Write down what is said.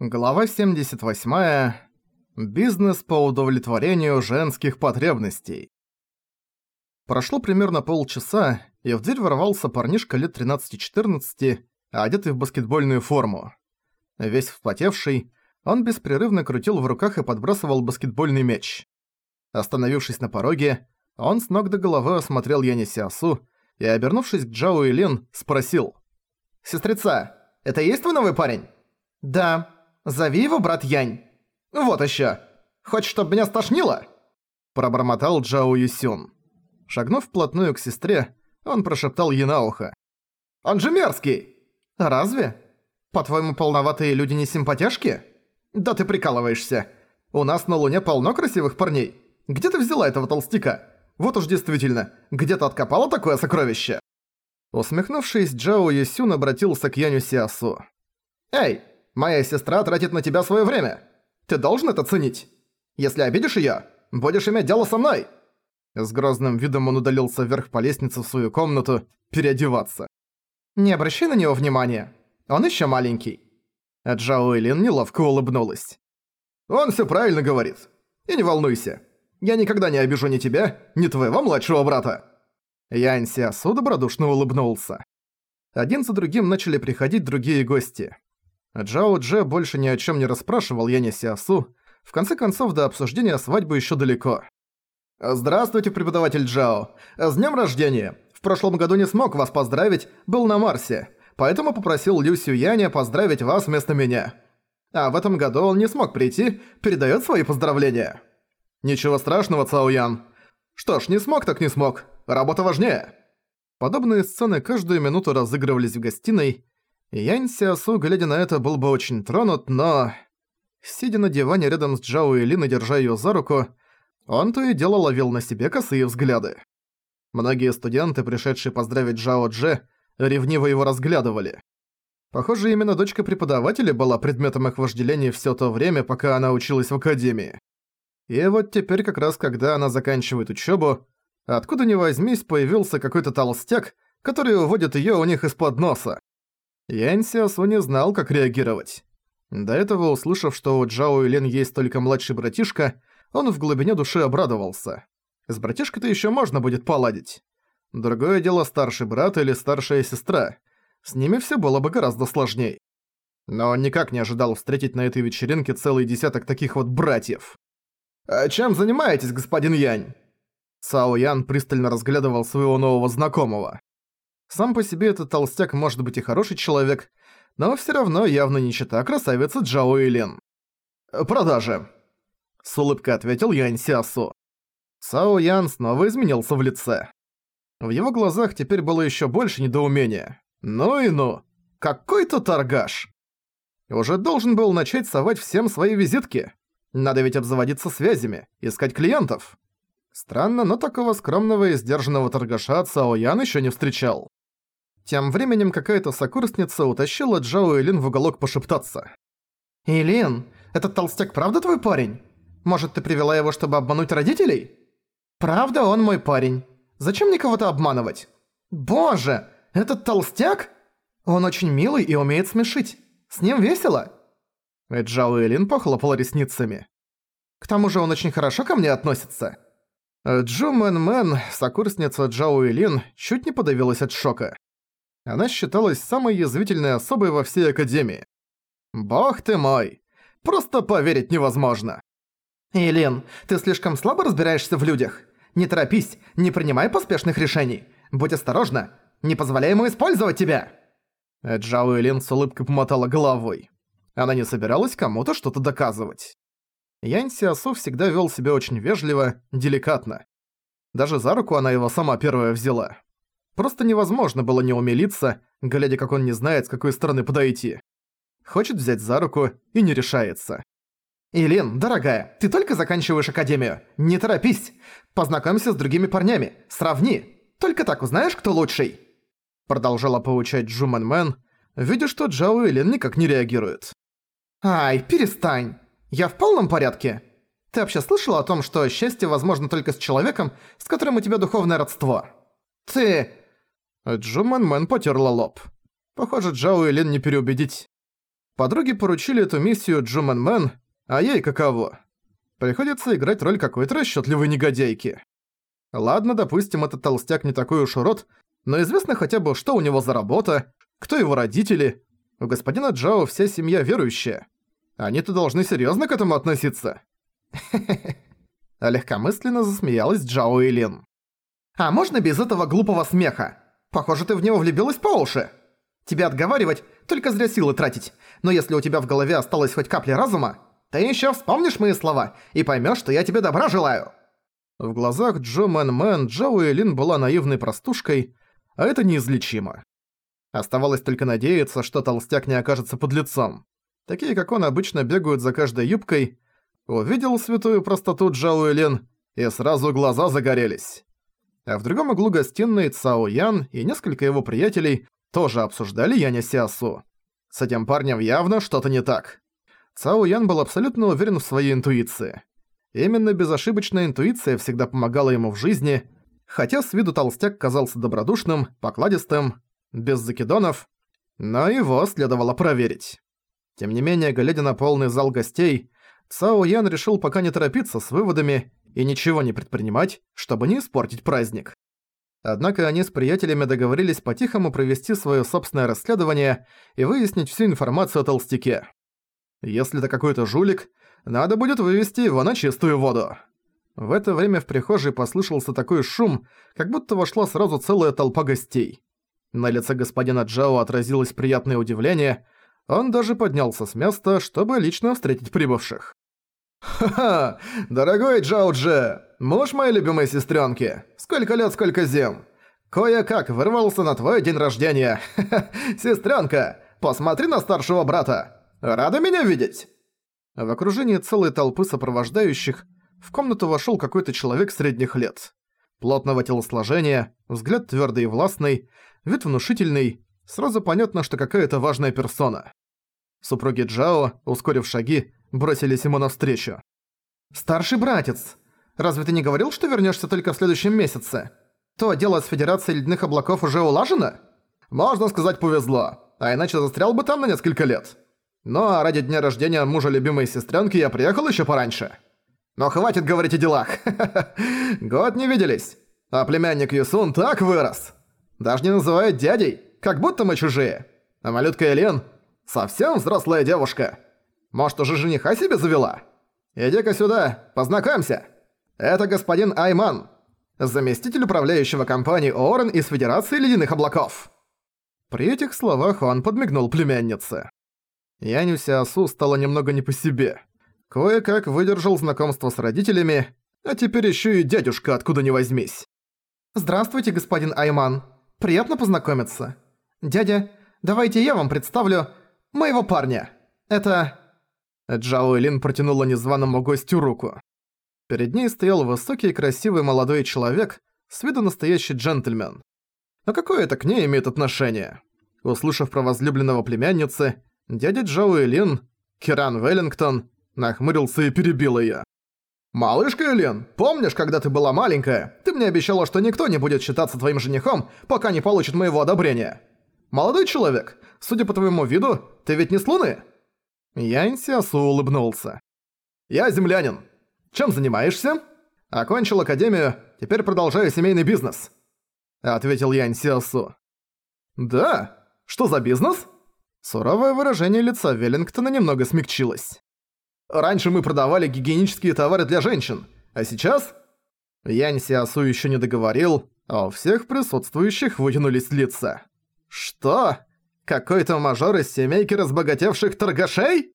Глава 78. Бизнес по удовлетворению женских потребностей. Прошло примерно полчаса, и в дверь ворвался парнишка лет 13-14, одетый в баскетбольную форму. Весь вспотевший, он беспрерывно крутил в руках и подбрасывал баскетбольный мяч. Остановившись на пороге, он с ног до головы осмотрел Яни Сиасу и, обернувшись к Джао и Лин, спросил. «Сестрица, это есть твой новый парень?» «Да», Зови его брат Янь. Вот ещё. Хочешь, чтобы меня стошнило?» Пробормотал Джао Юсюн. Шагнув вплотную к сестре, он прошептал ей на ухо. «Он же мерзкий!» «Разве? По-твоему, полноватые люди не симпатяшки?» «Да ты прикалываешься. У нас на Луне полно красивых парней. Где ты взяла этого толстяка? Вот уж действительно, где ты откопала такое сокровище?» Усмехнувшись, Джао Юсюн обратился к Яню Сиасу. «Эй, Моя сестра тратит на тебя свое время. Ты должен это ценить. Если обидишь её, будешь иметь дело со мной». С грозным видом он удалился вверх по лестнице в свою комнату переодеваться. «Не обращай на него внимания. Он ещё маленький». А Джао Элин неловко улыбнулась. «Он всё правильно говорит. И не волнуйся. Я никогда не обижу ни тебя, ни твоего младшего брата». Янь Сиасу добродушно улыбнулся. Один за другим начали приходить другие гости. Джао Дже больше ни о чем не расспрашивал Яня Сиасу. В конце концов, до обсуждения свадьбы еще далеко. «Здравствуйте, преподаватель Джао. С днем рождения. В прошлом году не смог вас поздравить, был на Марсе. Поэтому попросил Люсю Яня поздравить вас вместо меня. А в этом году он не смог прийти, передает свои поздравления». «Ничего страшного, Цао Ян. Что ж, не смог так не смог. Работа важнее». Подобные сцены каждую минуту разыгрывались в гостиной, Янь Сиасу, глядя на это, был бы очень тронут, но... Сидя на диване рядом с Джао и Лин держа её за руку, он то и дело ловил на себе косые взгляды. Многие студенты, пришедшие поздравить Джао Дже, ревниво его разглядывали. Похоже, именно дочка преподавателя была предметом их вожделения всё то время, пока она училась в академии. И вот теперь как раз когда она заканчивает учёбу, откуда ни возьмись появился какой-то толстяк, который уводит её у них из-под носа. Янь Сиасу не знал, как реагировать. До этого, услышав, что у Джао и Лен есть только младший братишка, он в глубине души обрадовался. С братишкой-то ещё можно будет поладить. Другое дело старший брат или старшая сестра. С ними всё было бы гораздо сложней. Но он никак не ожидал встретить на этой вечеринке целый десяток таких вот братьев. «А чем занимаетесь, господин Янь?» Цао Ян пристально разглядывал своего нового знакомого. Сам по себе этот толстяк может быть и хороший человек, но все равно явно не чита красавица Джао Илин. «Продажи», — с улыбкой ответил Ян Сиасу. Сао Ян снова изменился в лице. В его глазах теперь было еще больше недоумения. Ну и ну, какой-то торгаш. Уже должен был начать совать всем свои визитки. Надо ведь обзаводиться связями, искать клиентов. Странно, но такого скромного и сдержанного торгаша Цао Ян еще не встречал. Тем временем какая-то сокурсница утащила Джао Элин в уголок пошептаться. «Элин, этот толстяк правда твой парень? Может, ты привела его, чтобы обмануть родителей?» «Правда, он мой парень. Зачем мне кого-то обманывать?» «Боже, этот толстяк? Он очень милый и умеет смешить. С ним весело?» Джао Элин похлопала ресницами. «К тому же он очень хорошо ко мне относится». Джу Мэн Мэн, сокурсница Джао Элин, чуть не подавилась от шока. Она считалась самой язвительной особой во всей Академии. «Бог ты мой! Просто поверить невозможно!» «Елен, ты слишком слабо разбираешься в людях. Не торопись, не принимай поспешных решений. Будь осторожна, не позволяй ему использовать тебя!» Джао Элин с улыбкой помотала головой. Она не собиралась кому-то что-то доказывать. Янь Сиасу всегда вел себя очень вежливо, деликатно. Даже за руку она его сама первая взяла. Просто невозможно было не умилиться, глядя, как он не знает, с какой стороны подойти. Хочет взять за руку и не решается. «Илин, дорогая, ты только заканчиваешь академию. Не торопись. Познакомься с другими парнями. Сравни. Только так узнаешь, кто лучший». Продолжала поучать Джуман Мэн, видя, что Джао Илин никак не реагирует. «Ай, перестань. Я в полном порядке. Ты вообще слышала о том, что счастье возможно только с человеком, с которым у тебя духовное родство?» «Ты...» Джуман Мэн потерла лоб. Похоже, Джао Илин не переубедить. Подруги поручили эту миссию Джуман Мэн, а ей каково? Приходится играть роль какой-то расчётливой негодяйки. Ладно, допустим, этот толстяк не такой уж урод, но известно хотя бы, что у него за работа, кто его родители. У господина Джао вся семья верующая. Они-то должны серьёзно к этому относиться. А легкомысленно засмеялась Джао Илин. «А можно без этого глупого смеха? Похоже, ты в него влюбилась по уши. Тебя отговаривать, только зря силы тратить. Но если у тебя в голове осталась хоть капля разума, ты ещё вспомнишь мои слова и поймёшь, что я тебе добра желаю». В глазах Джо Мэн Мэн Джоу Элин была наивной простушкой, а это неизлечимо. Оставалось только надеяться, что толстяк не окажется подлецом. Такие, как он, обычно бегают за каждой юбкой. Увидел святую простоту Джоу Элин, и сразу глаза загорелись. А в другом углу гостиной Цао Ян и несколько его приятелей тоже обсуждали Яня Сиасу. С этим парнем явно что-то не так. Цао Ян был абсолютно уверен в своей интуиции. Именно безошибочная интуиция всегда помогала ему в жизни, хотя с виду толстяк казался добродушным, покладистым, без закидонов, но его следовало проверить. Тем не менее, глядя на полный зал гостей, Цао Ян решил пока не торопиться с выводами и ничего не предпринимать, чтобы не испортить праздник. Однако они с приятелями договорились по-тихому провести своё собственное расследование и выяснить всю информацию о толстяке. Если это какой-то жулик, надо будет вывести его на чистую воду. В это время в прихожей послышался такой шум, как будто вошла сразу целая толпа гостей. На лице господина Джао отразилось приятное удивление, он даже поднялся с места, чтобы лично встретить прибывших. «Ха-ха! Дорогой Джао Дже! Муж моей любимой сестренки! Сколько лет, сколько зим! Кое-как вырвался на твой день рождения! Сестренка, посмотри на старшего брата! Рада меня видеть?» В окружении целой толпы сопровождающих в комнату вошёл какой-то человек средних лет. Плотного телосложения, взгляд твёрдый и властный, вид внушительный, сразу понятно, что какая-то важная персона. Супруги Джао, ускорив шаги, бросились ему навстречу. «Старший братец, разве ты не говорил, что вернёшься только в следующем месяце? То дело с Федерацией Ледяных Облаков уже улажено?» «Можно сказать, повезло, а иначе застрял бы там на несколько лет. Ну а ради дня рождения мужа любимой сестренки я приехал еще пораньше. Но хватит говорить о делах. Год не виделись. А племянник Юсун так вырос. Даже не называет дядей, как будто мы чужие. А малютка Элен совсем взрослая девушка. Может, уже жениха себе завела? Иди-ка сюда, познакомься. Это господин Айман, заместитель управляющего компании Орен из Федерации Ледяных Облаков. При этих словах он подмигнул племяннице. Яню Сиасу стало немного не по себе. Кое-как выдержал знакомство с родителями, а теперь ещё и дядюшка откуда ни возьмись. «Здравствуйте, господин Айман. Приятно познакомиться. Дядя, давайте я вам представлю моего парня. Это...» Джао Лин протянула незваному гостю руку. Перед ней стоял высокий красивый молодой человек, с виду настоящий джентльмен. Но какое это к ней имеет отношение? Услышав про возлюбленного племянницы, Дядя Джоу Элин, Киран Веллингтон, нахмурился и перебил её. «Малышка Элин, помнишь, когда ты была маленькая, ты мне обещала, что никто не будет считаться твоим женихом, пока не получит моего одобрения? Молодой человек, судя по твоему виду, ты ведь не с Луны?» Янь Сиасу улыбнулся. «Я землянин. Чем занимаешься?» «Окончил академию, теперь продолжаю семейный бизнес», — ответил Янь Сиасу. «Да? Что за бизнес?» Суровое выражение лица Веллингтона немного смягчилось. «Раньше мы продавали гигиенические товары для женщин, а сейчас...» Янь Сиасу еще не договорил, а у всех присутствующих вытянулись лица. «Что? Какой-то мажор из семейки разбогатевших торгашей?»